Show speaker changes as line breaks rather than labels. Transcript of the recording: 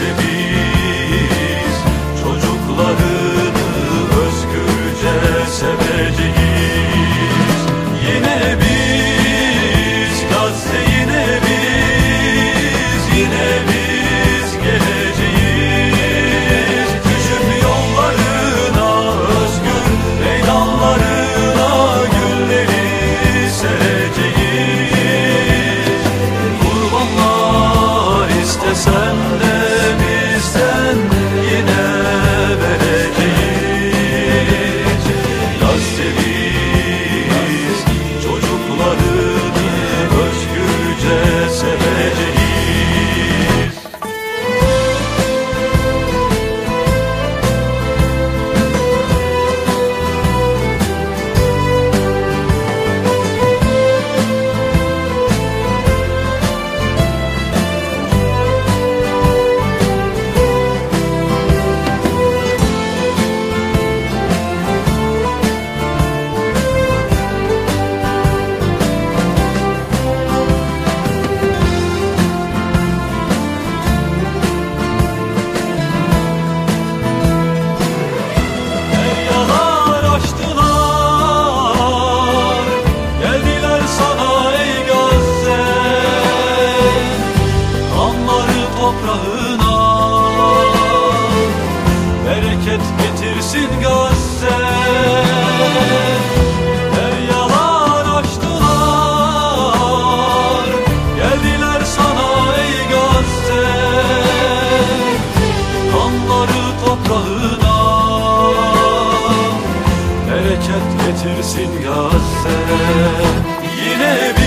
to be toprağına Bereket getirsin Gazze. Deryalar açtılar. Geldiler sana ey Gazze. Kanları toprağına. Bereket getirsin Gazze. Yine yine